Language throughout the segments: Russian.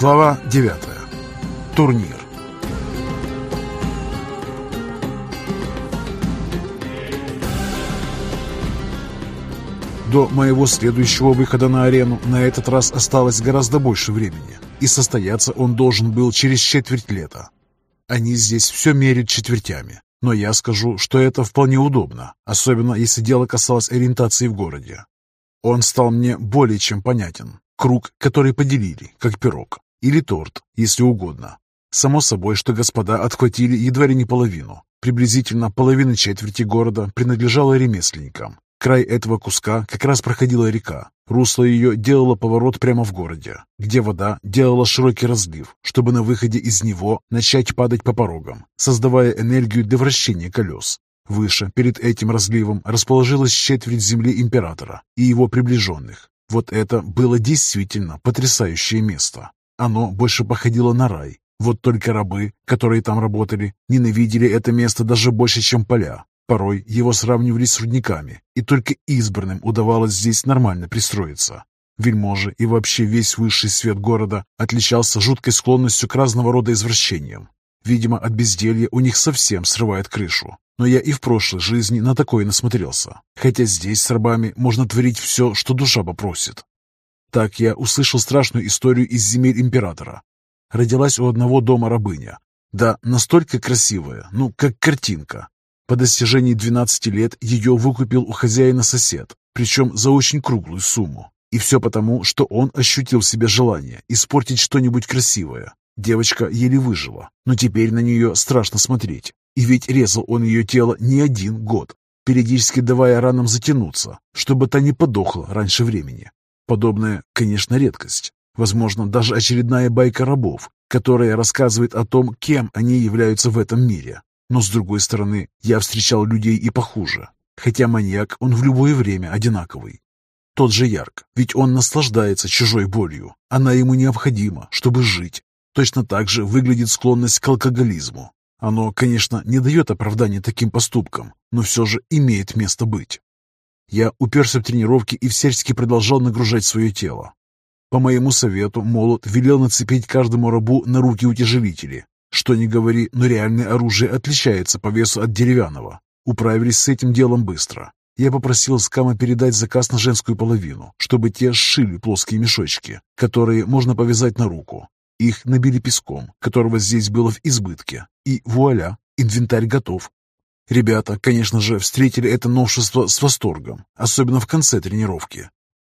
Глава 9. Турнир. До моего следующего выхода на арену на этот раз осталось гораздо больше времени, и состояться он должен был через четверть лета. Они здесь все меряют четвертями, но я скажу, что это вполне удобно, особенно если дело касалось ориентации в городе. Он стал мне более чем понятен. Круг, который поделили, как пирог. Или торт, если угодно. Само собой, что господа отхватили едва ли не половину. Приблизительно половина четверти города принадлежала ремесленникам. Край этого куска как раз проходила река. Русло ее делало поворот прямо в городе, где вода делала широкий разлив, чтобы на выходе из него начать падать по порогам, создавая энергию для вращения колес. Выше, перед этим разливом, расположилась четверть земли императора и его приближенных. Вот это было действительно потрясающее место. Оно больше походило на рай. Вот только рабы, которые там работали, ненавидели это место даже больше, чем поля. Порой его сравнивали с рудниками, и только избранным удавалось здесь нормально пристроиться. Вельможи и вообще весь высший свет города отличался жуткой склонностью к разного рода извращениям. Видимо, от безделья у них совсем срывает крышу. Но я и в прошлой жизни на такое насмотрелся. Хотя здесь с рабами можно творить все, что душа попросит. Так я услышал страшную историю из земель императора. Родилась у одного дома рабыня. Да, настолько красивая, ну, как картинка. По достижении 12 лет ее выкупил у хозяина сосед, причем за очень круглую сумму. И все потому, что он ощутил в себе желание испортить что-нибудь красивое. Девочка еле выжила, но теперь на нее страшно смотреть. И ведь резал он ее тело не один год, периодически давая ранам затянуться, чтобы та не подохла раньше времени. Подобное, конечно, редкость. Возможно, даже очередная байка рабов, которая рассказывает о том, кем они являются в этом мире. Но, с другой стороны, я встречал людей и похуже. Хотя маньяк, он в любое время одинаковый. Тот же Ярк, ведь он наслаждается чужой болью. Она ему необходима, чтобы жить. Точно так же выглядит склонность к алкоголизму. Оно, конечно, не дает оправдания таким поступкам, но все же имеет место быть. Я уперся в тренировки и всячески продолжал нагружать свое тело. По моему совету, Молот велел нацепить каждому рабу на руки утяжелители. Что ни говори, но реальное оружие отличается по весу от деревянного. Управились с этим делом быстро. Я попросил Скама передать заказ на женскую половину, чтобы те сшили плоские мешочки, которые можно повязать на руку. Их набили песком, которого здесь было в избытке, и вуаля, инвентарь готов. Ребята, конечно же, встретили это новшество с восторгом, особенно в конце тренировки.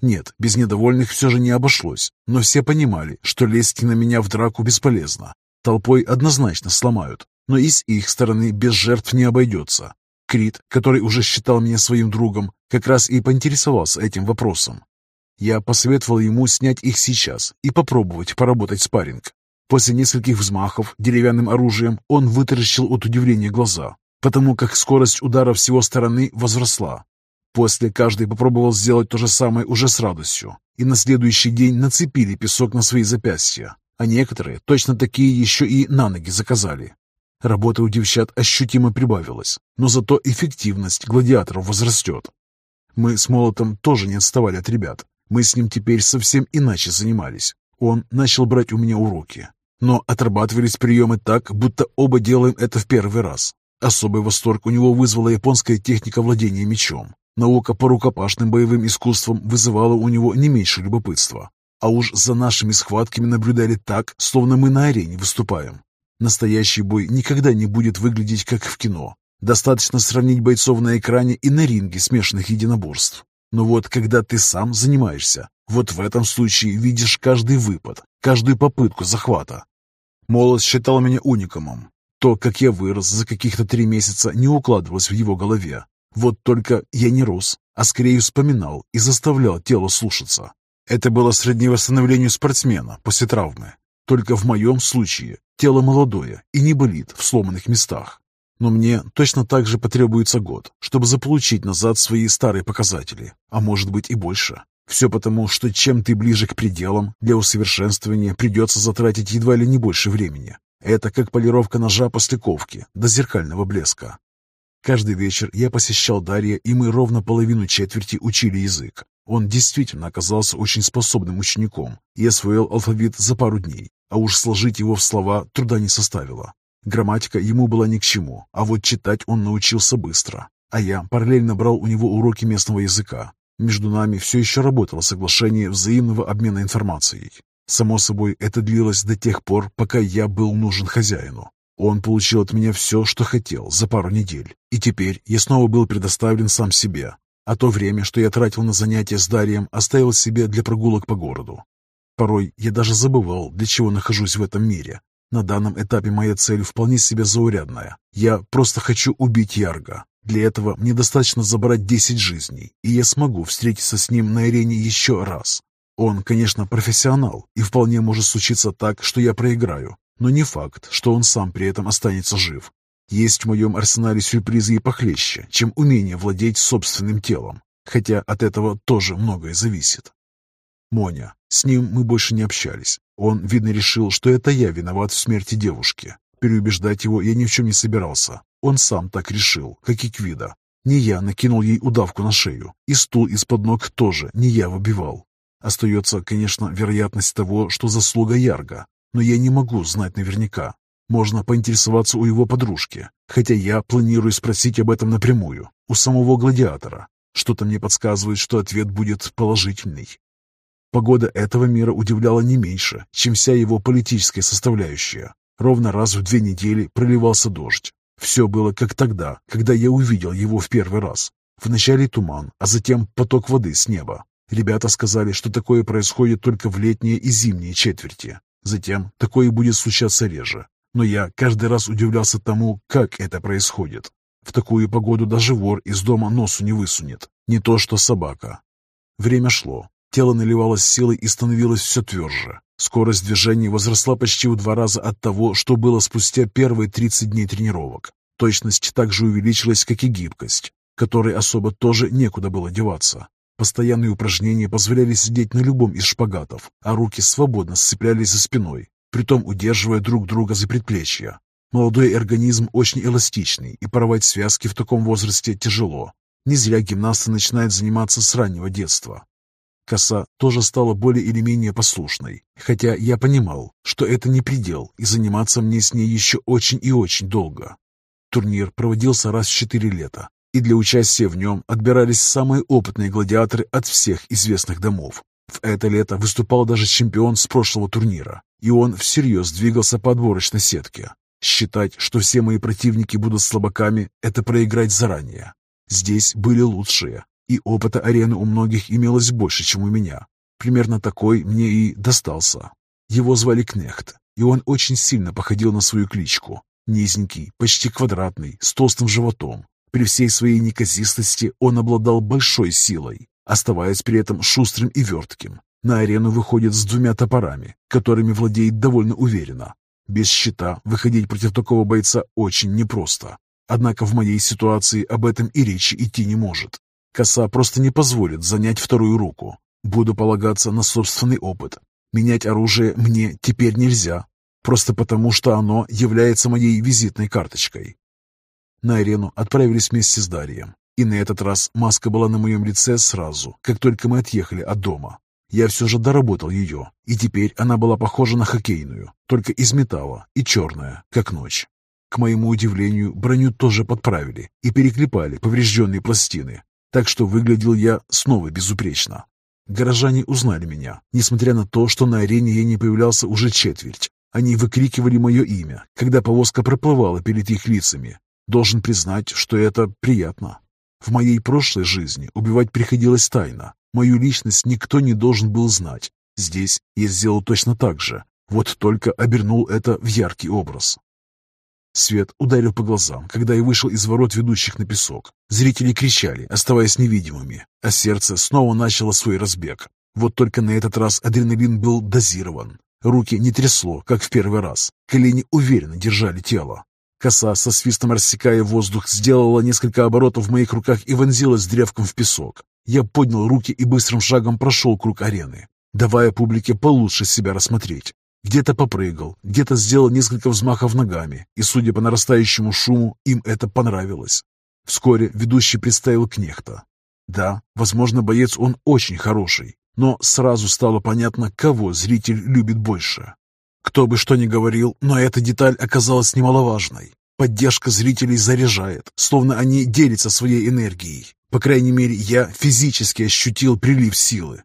Нет, без недовольных все же не обошлось, но все понимали, что лезть на меня в драку бесполезно. Толпой однозначно сломают, но и с их стороны без жертв не обойдется. Крит, который уже считал меня своим другом, как раз и поинтересовался этим вопросом. Я посоветовал ему снять их сейчас и попробовать поработать спарринг. После нескольких взмахов деревянным оружием он вытаращил от удивления глаза, потому как скорость удара с его стороны возросла. После каждый попробовал сделать то же самое уже с радостью, и на следующий день нацепили песок на свои запястья, а некоторые точно такие еще и на ноги заказали. Работа у девчат ощутимо прибавилась, но зато эффективность гладиаторов возрастет. Мы с Молотом тоже не отставали от ребят, мы с ним теперь совсем иначе занимались. Он начал брать у меня уроки. Но отрабатывались приемы так, будто оба делаем это в первый раз. Особый восторг у него вызвала японская техника владения мечом. Наука по рукопашным боевым искусствам вызывала у него не меньше любопытства. А уж за нашими схватками наблюдали так, словно мы на арене выступаем. Настоящий бой никогда не будет выглядеть как в кино. Достаточно сравнить бойцов на экране и на ринге смешанных единоборств. Но вот когда ты сам занимаешься, вот в этом случае видишь каждый выпад, каждую попытку захвата. Молот считал меня уникумом. То, как я вырос за каких-то три месяца, не укладывалось в его голове. Вот только я не рос, а скорее вспоминал и заставлял тело слушаться. Это было сродни восстановлению спортсмена после травмы. Только в моем случае тело молодое и не болит в сломанных местах. Но мне точно так же потребуется год, чтобы заполучить назад свои старые показатели, а может быть и больше. Все потому, что чем ты ближе к пределам, для усовершенствования придется затратить едва ли не больше времени. Это как полировка ножа после ковки до зеркального блеска. Каждый вечер я посещал Дарья, и мы ровно половину четверти учили язык. Он действительно оказался очень способным учеником и освоил алфавит за пару дней, а уж сложить его в слова труда не составило. Грамматика ему была ни к чему, а вот читать он научился быстро. А я параллельно брал у него уроки местного языка. Между нами все еще работало соглашение взаимного обмена информацией. Само собой, это длилось до тех пор, пока я был нужен хозяину. Он получил от меня все, что хотел, за пару недель, и теперь я снова был предоставлен сам себе, а то время, что я тратил на занятия с Дарием, оставил себе для прогулок по городу. Порой я даже забывал, для чего нахожусь в этом мире. На данном этапе моя цель вполне себе заурядная. Я просто хочу убить Ярга. Для этого мне достаточно забрать 10 жизней, и я смогу встретиться с ним на арене еще раз. Он, конечно, профессионал, и вполне может случиться так, что я проиграю, но не факт, что он сам при этом останется жив. Есть в моем арсенале сюрпризы и похлеще, чем умение владеть собственным телом, хотя от этого тоже многое зависит. Моня. С ним мы больше не общались. Он, видно, решил, что это я виноват в смерти девушки. Переубеждать его я ни в чем не собирался. Он сам так решил, как и Квида. Не я накинул ей удавку на шею, и стул из-под ног тоже не я выбивал. Остается, конечно, вероятность того, что заслуга Ярга, но я не могу знать наверняка. Можно поинтересоваться у его подружки, хотя я планирую спросить об этом напрямую, у самого гладиатора. Что-то мне подсказывает, что ответ будет положительный. Погода этого мира удивляла не меньше, чем вся его политическая составляющая. Ровно раз в две недели проливался дождь. Все было как тогда, когда я увидел его в первый раз. Вначале туман, а затем поток воды с неба. Ребята сказали, что такое происходит только в летние и зимние четверти. Затем такое будет случаться реже. Но я каждый раз удивлялся тому, как это происходит. В такую погоду даже вор из дома носу не высунет. Не то что собака. Время шло. Тело наливалось силой и становилось все тверже. Скорость движения возросла почти в два раза от того, что было спустя первые 30 дней тренировок. Точность также увеличилась, как и гибкость, которой особо тоже некуда было деваться. Постоянные упражнения позволяли сидеть на любом из шпагатов, а руки свободно сцеплялись за спиной, притом удерживая друг друга за предплечья. Молодой организм очень эластичный, и порвать связки в таком возрасте тяжело. Не зря гимнасты начинают заниматься с раннего детства. Коса тоже стала более или менее послушной, хотя я понимал, что это не предел, и заниматься мне с ней еще очень и очень долго. Турнир проводился раз в четыре лета, и для участия в нем отбирались самые опытные гладиаторы от всех известных домов. В это лето выступал даже чемпион с прошлого турнира, и он всерьез двигался по отборочной сетке. Считать, что все мои противники будут слабаками, это проиграть заранее. Здесь были лучшие, и опыта арены у многих имелось больше, чем у меня. Примерно такой мне и достался. Его звали Кнехт, и он очень сильно походил на свою кличку. Низенький, почти квадратный, с толстым животом, при всей своей неказистости он обладал большой силой, оставаясь при этом шустрым и вертким. На арену выходит с двумя топорами, которыми владеет довольно уверенно. Без щита выходить против такого бойца очень непросто. Однако в моей ситуации об этом и речи идти не может. Коса просто не позволит занять вторую руку. Буду полагаться на собственный опыт. Менять оружие мне теперь нельзя, просто потому что оно является моей визитной карточкой. На арену отправились вместе с Дарием. И на этот раз маска была на моем лице сразу, как только мы отъехали от дома. Я все же доработал ее, и теперь она была похожа на хоккейную, только из металла и черная, как ночь. К моему удивлению, броню тоже подправили и переклепали поврежденные пластины, так что выглядел я снова безупречно. Горожане узнали меня, несмотря на то, что на арене я не появлялся уже четверть. Они выкрикивали мое имя, когда повозка проплывала перед их лицами, Должен признать, что это приятно. В моей прошлой жизни убивать приходилось тайно. Мою личность никто не должен был знать. Здесь я сделал точно так же, вот только обернул это в яркий образ. Свет ударил по глазам, когда я вышел из ворот, ведущих на песок. Зрители кричали, оставаясь невидимыми, а сердце снова начало свой разбег. Вот только на этот раз адреналин был дозирован. Руки не трясло, как в первый раз. Колени уверенно держали тело. Коса, со свистом рассекая воздух, сделала несколько оборотов в моих руках и вонзилась древком в песок. Я поднял руки и быстрым шагом прошел круг арены, давая публике получше себя рассмотреть. Где-то попрыгал, где-то сделал несколько взмахов ногами, и, судя по нарастающему шуму, им это понравилось. Вскоре ведущий представил кнехта. Да, возможно, боец он очень хороший, но сразу стало понятно, кого зритель любит больше. Кто бы что ни говорил, но эта деталь оказалась немаловажной. Поддержка зрителей заряжает, словно они делятся своей энергией. По крайней мере, я физически ощутил прилив силы.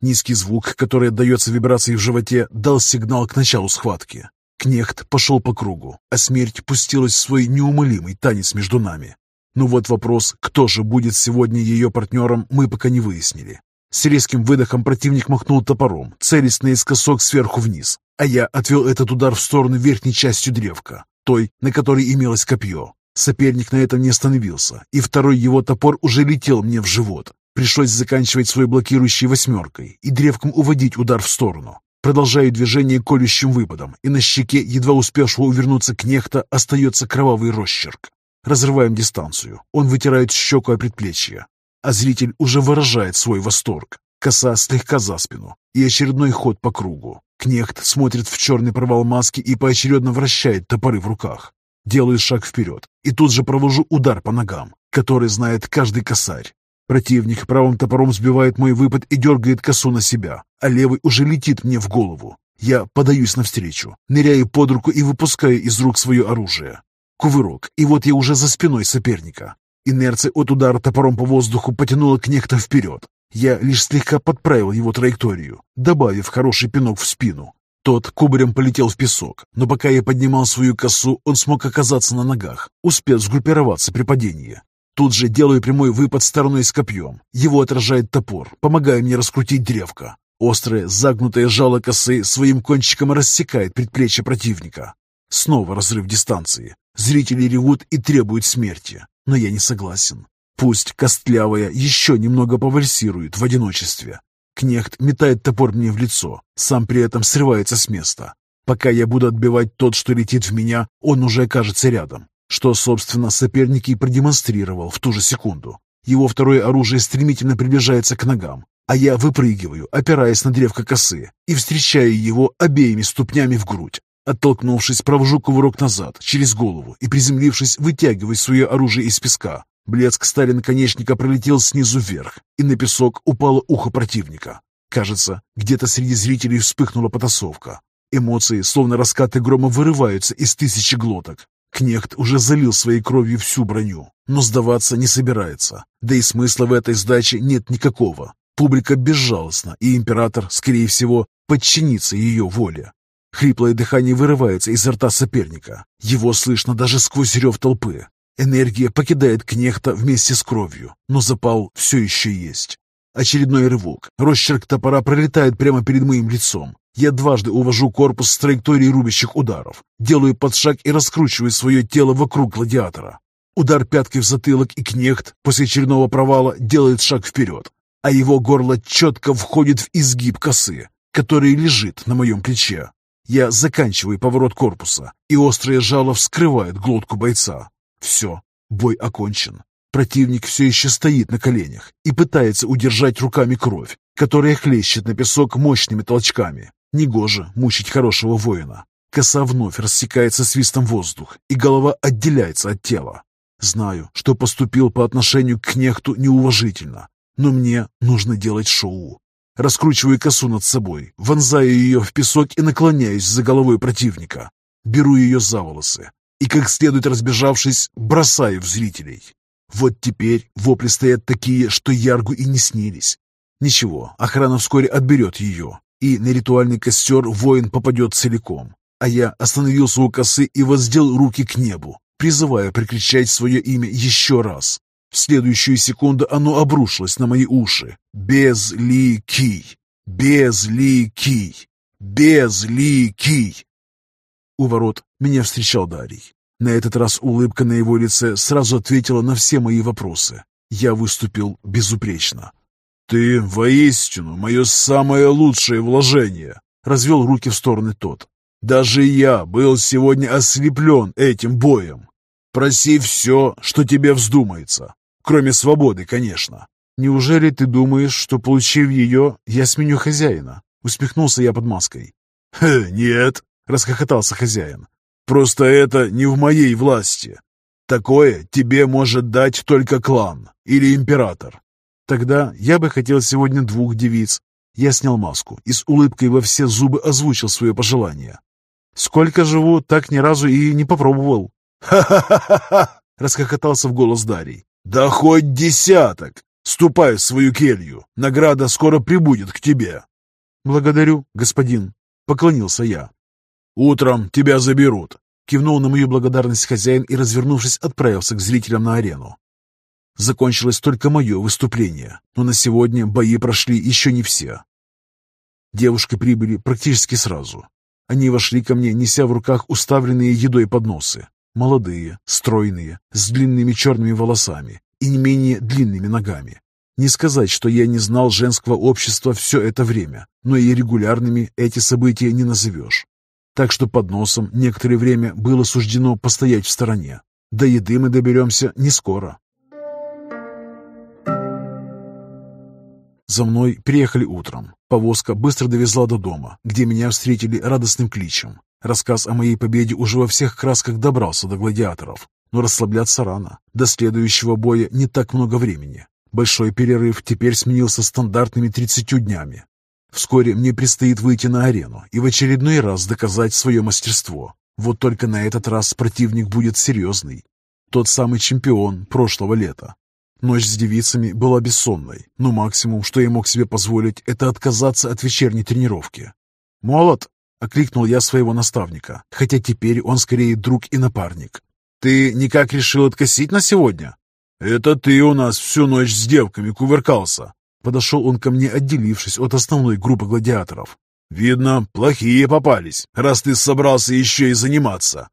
Низкий звук, который отдается вибрации в животе, дал сигнал к началу схватки. Кнехт пошел по кругу, а смерть пустилась в свой неумолимый танец между нами. Но вот вопрос, кто же будет сегодня ее партнером, мы пока не выяснили. С резким выдохом противник махнул топором, целясь наискосок сверху вниз, а я отвел этот удар в сторону верхней частью древка, той, на которой имелось копье. Соперник на этом не остановился, и второй его топор уже летел мне в живот. Пришлось заканчивать свой блокирующей восьмеркой и древком уводить удар в сторону. Продолжаю движение колющим выпадом, и на щеке, едва успевшего увернуться кнехта, остается кровавый росчерк. Разрываем дистанцию. Он вытирает щеку о предплечье, а зритель уже выражает свой восторг. Коса слегка за спину и очередной ход по кругу. Кнехт смотрит в черный провал маски и поочередно вращает топоры в руках. Делаю шаг вперед и тут же провожу удар по ногам, который знает каждый косарь. Противник правым топором сбивает мой выпад и дергает косу на себя, а левый уже летит мне в голову. Я подаюсь навстречу, ныряю под руку и выпускаю из рук свое оружие. Кувырок, и вот я уже за спиной соперника. Инерция от удара топором по воздуху потянула кнехта вперед. Я лишь слегка подправил его траекторию, добавив хороший пинок в спину. Тот кубарем полетел в песок, но пока я поднимал свою косу, он смог оказаться на ногах, успев сгруппироваться при падении. Тут же делаю прямой выпад стороной с копьем. Его отражает топор, помогая мне раскрутить древко. Острое, загнутое жало косы своим кончиком рассекает предплечье противника. Снова разрыв дистанции. Зрители ревут и требуют смерти. Но я не согласен. Пусть костлявая еще немного повальсирует в одиночестве. Кнехт метает топор мне в лицо, сам при этом срывается с места. Пока я буду отбивать тот, что летит в меня, он уже окажется рядом. Что, собственно, соперник и продемонстрировал в ту же секунду. Его второе оружие стремительно приближается к ногам, а я выпрыгиваю, опираясь на древко косы, и встречаю его обеими ступнями в грудь. Оттолкнувшись, провожу кувырок назад, через голову, и, приземлившись, вытягиваю свое оружие из песка. Блеск стали наконечника пролетел снизу вверх, и на песок упало ухо противника. Кажется, где-то среди зрителей вспыхнула потасовка. Эмоции, словно раскаты грома, вырываются из тысячи глоток. Кнехт уже залил своей кровью всю броню, но сдаваться не собирается. Да и смысла в этой сдаче нет никакого. Публика безжалостна, и император, скорее всего, подчинится ее воле. Хриплое дыхание вырывается из рта соперника. Его слышно даже сквозь рев толпы. Энергия покидает кнехта вместе с кровью, но запал все еще есть. Очередной рывок. Росчерк топора пролетает прямо перед моим лицом. Я дважды увожу корпус с траектории рубящих ударов, делаю подшаг и раскручиваю свое тело вокруг гладиатора. Удар пяткой в затылок, и кнехт после очередного провала делает шаг вперед, а его горло четко входит в изгиб косы, который лежит на моем плече. Я заканчиваю поворот корпуса, и острое жало вскрывает глотку бойца. Все, бой окончен. Противник все еще стоит на коленях и пытается удержать руками кровь, которая хлещет на песок мощными толчками. Негоже мучить хорошего воина. Коса вновь рассекается свистом воздух, и голова отделяется от тела. Знаю, что поступил по отношению к кнехту неуважительно, но мне нужно делать шоу. Раскручиваю косу над собой, вонзаю ее в песок и наклоняюсь за головой противника. Беру ее за волосы и, как следует разбежавшись, бросаю в зрителей. Вот теперь вопли стоят такие, что Яргу и не снились. Ничего, охрана вскоре отберет ее, и на ритуальный костер воин попадет целиком. А я остановился у косы и воздел руки к небу, призывая прикричать свое имя еще раз. В следующую секунду оно обрушилось на мои уши. Безликий! Безликий! Безликий! У ворот меня встречал Дарий. На этот раз улыбка на его лице сразу ответила на все мои вопросы. Я выступил безупречно. «Ты воистину мое самое лучшее вложение!» — развел руки в стороны тот. «Даже я был сегодня ослеплен этим боем. Проси все, что тебе вздумается, кроме свободы, конечно». «Неужели ты думаешь, что, получив ее, я сменю хозяина?» — усмехнулся я под маской. «Хе, нет!» — расхохотался хозяин. «Просто это не в моей власти. Такое тебе может дать только клан или император. Тогда я бы хотел сегодня двух девиц. Я снял маску и с улыбкой во все зубы озвучил свое пожелание. Сколько живу, так ни разу и не попробовал. «Ха-ха-ха-ха!» — расхохотался в голос Дарий. «Да хоть десяток! Ступай в свою келью, награда скоро прибудет к тебе!» «Благодарю, господин», — поклонился я. «Утром тебя заберут», — кивнул на мою благодарность хозяин и, развернувшись, отправился к зрителям на арену. Закончилось только мое выступление, но на сегодня бои прошли еще не все. Девушки прибыли практически сразу. Они вошли ко мне, неся в руках уставленные едой подносы. Молодые, стройные, с длинными черными волосами и не менее длинными ногами. Не сказать, что я не знал женского общества все это время, но и регулярными эти события не назовешь. Так что под носом некоторое время было суждено постоять в стороне. До еды мы доберемся не скоро. За мной приехали утром. Повозка быстро довезла до дома, где меня встретили радостным кличем. Рассказ о моей победе уже во всех красках добрался до гладиаторов, но расслабляться рано. До следующего боя не так много времени. Большой перерыв теперь сменился стандартными 30 днями. Вскоре мне предстоит выйти на арену и в очередной раз доказать свое мастерство. Вот только на этот раз противник будет серьезный. Тот самый чемпион прошлого лета. Ночь с девицами была бессонной, но максимум, что я мог себе позволить, это отказаться от вечерней тренировки. «Молот!» Окликнул я своего наставника, хотя теперь он скорее друг и напарник. «Ты никак решил откосить на сегодня?» «Это ты у нас всю ночь с девками кувыркался!» Подошел он ко мне, отделившись от основной группы гладиаторов. «Видно, плохие попались, раз ты собрался еще и заниматься!»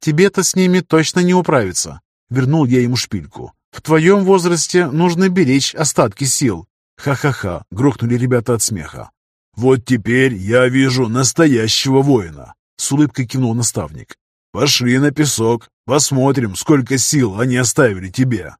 «Тебе-то с ними точно не управиться!» Вернул я ему шпильку. «В твоем возрасте нужно беречь остатки сил!» «Ха-ха-ха!» — грохнули ребята от смеха. «Вот теперь я вижу настоящего воина», — с улыбкой кивнул наставник. «Пошли на песок, посмотрим, сколько сил они оставили тебе».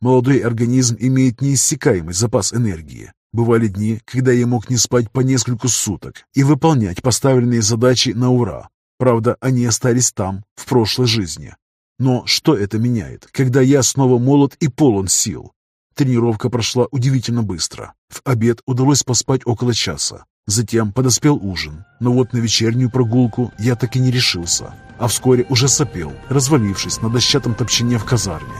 Молодой организм имеет неиссякаемый запас энергии. Бывали дни, когда я мог не спать по несколько суток и выполнять поставленные задачи на ура. Правда, они остались там, в прошлой жизни. Но что это меняет, когда я снова молод и полон сил? Тренировка прошла удивительно быстро. В обед удалось поспать около часа. Затем подоспел ужин. Но вот на вечернюю прогулку я так и не решился. А вскоре уже сопел, развалившись на дощатом топчине в казарме.